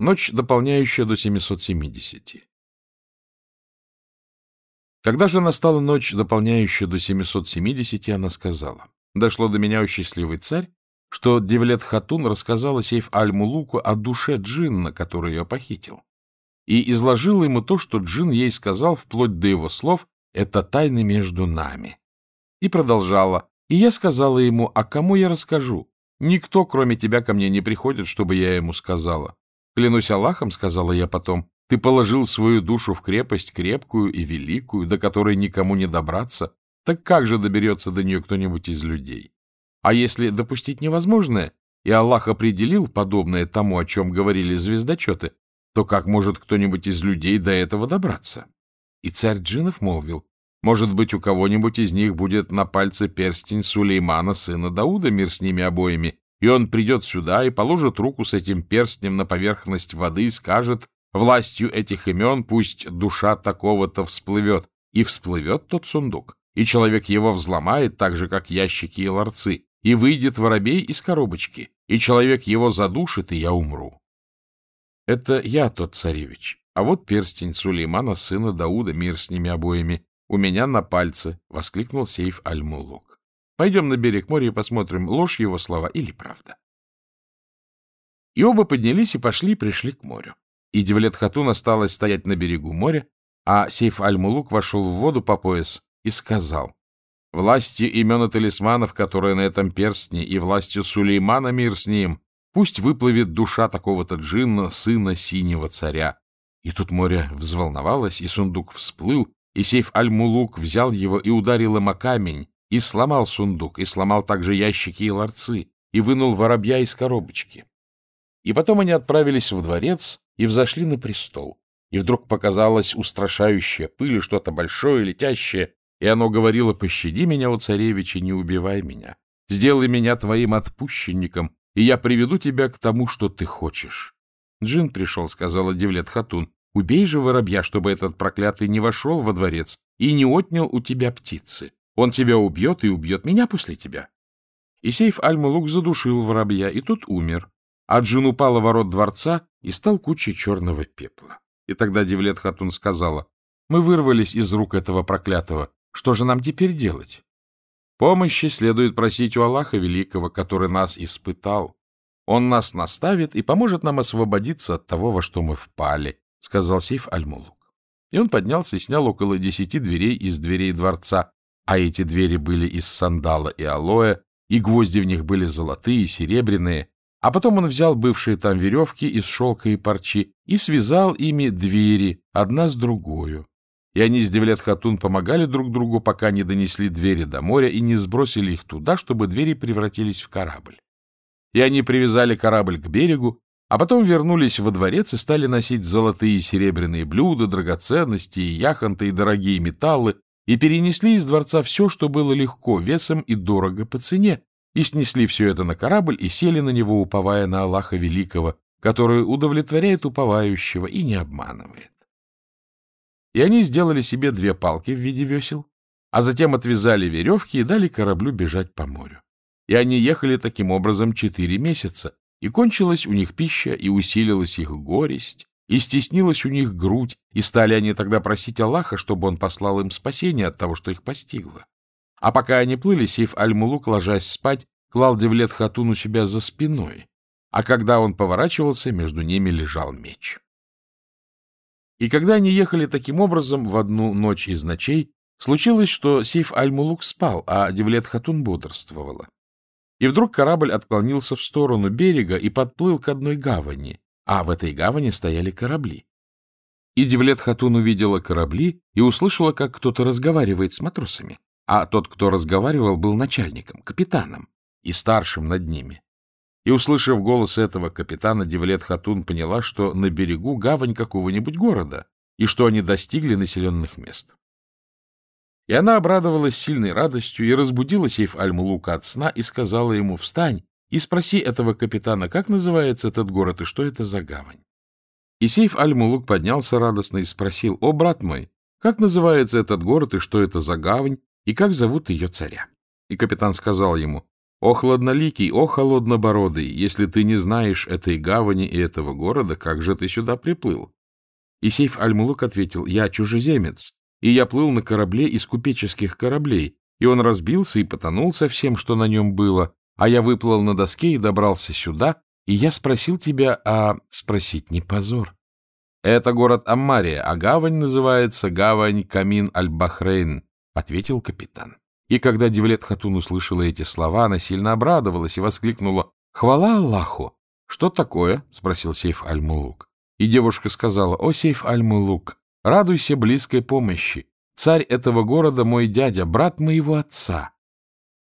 Ночь, дополняющая до 770. Когда же настала ночь, дополняющая до 770, она сказала, «Дошло до меня, о счастливый царь, что Девлет Хатун рассказала Сейф Аль-Мулуку о душе джинна, который ее похитил, и изложила ему то, что джин ей сказал, вплоть до его слов, «Это тайны между нами». И продолжала, «И я сказала ему, а кому я расскажу? Никто, кроме тебя, ко мне не приходит, чтобы я ему сказала. Клянусь Аллахом, — сказала я потом, — ты положил свою душу в крепость крепкую и великую, до которой никому не добраться. Так как же доберется до нее кто-нибудь из людей? А если допустить невозможное, и Аллах определил подобное тому, о чем говорили звездочеты, то как может кто-нибудь из людей до этого добраться? И царь джинов молвил, может быть, у кого-нибудь из них будет на пальце перстень Сулеймана, сына Дауда, мир с ними обоими, и он придет сюда и положит руку с этим перстнем на поверхность воды и скажет, властью этих имен пусть душа такого-то всплывет, и всплывет тот сундук, и человек его взломает, так же, как ящики и ларцы, и выйдет воробей из коробочки, и человек его задушит, и я умру. Это я тот царевич, а вот перстень Сулеймана, сына Дауда, мир с ними обоими, у меня на пальце, — воскликнул Сейф Аль-Мулук. Пойдем на берег моря и посмотрим, ложь его слова или правда. И оба поднялись и пошли, пришли к морю. И Девлет Хатун осталась стоять на берегу моря, а Сейф Аль-Мулук вошел в воду по пояс и сказал, «Властью имен и талисманов, которые на этом перстне, и властью Сулеймана мир с ним, пусть выплывет душа такого-то джинна, сына синего царя». И тут море взволновалось, и сундук всплыл, и Сейф Аль-Мулук взял его и ударил им о камень, и сломал сундук, и сломал также ящики и ларцы, и вынул воробья из коробочки. И потом они отправились в дворец и взошли на престол. И вдруг показалась устрашающая пыль, что-то большое, летящее, и оно говорило, пощади меня, о царевича, не убивай меня. Сделай меня твоим отпущенником, и я приведу тебя к тому, что ты хочешь. Джин пришел, сказала Девлет Хатун, убей же воробья, чтобы этот проклятый не вошел во дворец и не отнял у тебя птицы. Он тебя убьет и убьет меня после тебя. И сейф Аль-Мулук задушил воробья, и тот умер. А Джин упал в ворот дворца и стал кучей черного пепла. И тогда Девлет Хатун сказала, мы вырвались из рук этого проклятого. Что же нам теперь делать? Помощи следует просить у Аллаха Великого, который нас испытал. Он нас наставит и поможет нам освободиться от того, во что мы впали, — сказал Сейф Аль-Мулук. И он поднялся и снял около десяти дверей из дверей дворца, а эти двери были из сандала и алоэ, и гвозди в них были золотые, серебряные, а потом он взял бывшие там веревки из шелка и парчи и связал ими двери, одна с другою. И они с Девлет-Хатун помогали друг другу, пока не донесли двери до моря и не сбросили их туда, чтобы двери превратились в корабль. И они привязали корабль к берегу, а потом вернулись во дворец и стали носить золотые и серебряные блюда, драгоценности, и яхонты и дорогие металлы, и перенесли из дворца все, что было легко, весом и дорого по цене, и снесли все это на корабль и сели на него, уповая на Аллаха Великого, который удовлетворяет уповающего и не обманывает. И они сделали себе две палки в виде весел, а затем отвязали веревки и дали кораблю бежать по морю. И они ехали таким образом четыре месяца, и кончилась у них пища, и усилилась их горесть, и стеснилась у них грудь, и стали они тогда просить Аллаха, чтобы он послал им спасение от того, что их постигло. А пока они плыли, Сейф Аль-Мулук, ложась спать, клал Девлет Хатун у себя за спиной, а когда он поворачивался, между ними лежал меч. И когда они ехали таким образом в одну ночь из ночей, случилось, что Сейф Аль-Мулук спал, а Девлет Хатун бодрствовала. И вдруг корабль отклонился в сторону берега и подплыл к одной гавани, а в этой гавани стояли корабли. И Девлет Хатун увидела корабли и услышала, как кто-то разговаривает с матросами, а тот, кто разговаривал, был начальником, капитаном и старшим над ними. И, услышав голос этого капитана, Девлет Хатун поняла, что на берегу гавань какого-нибудь города и что они достигли населенных мест. И она обрадовалась сильной радостью и разбудила Сейф Аль-Мулука от сна и сказала ему «Встань, и спроси этого капитана, как называется этот город и что это за гавань. И Сейф Аль-Мулук поднялся радостно и спросил, «О, брат мой, как называется этот город и что это за гавань, и как зовут ее царя?» И капитан сказал ему, О, хладноликий, о, холоднобородый, если ты не знаешь этой гавани и этого города, как же ты сюда приплыл? И сейф Аль-Мулук ответил, я чужеземец, и я плыл на корабле из купеческих кораблей, и он разбился и потонул со всем, что на нем было, а я выплыл на доске и добрался сюда, и я спросил тебя, а спросить не позор. Это город Аммария, а гавань называется гавань Камин Аль-Бахрейн, — ответил капитан. И когда Девлет Хатун услышала эти слова, она сильно обрадовалась и воскликнула «Хвала Аллаху!» «Что такое?» — спросил Сейф Аль-Мулук. И девушка сказала «О, Сейф Аль-Мулук, радуйся близкой помощи. Царь этого города мой дядя, брат моего отца».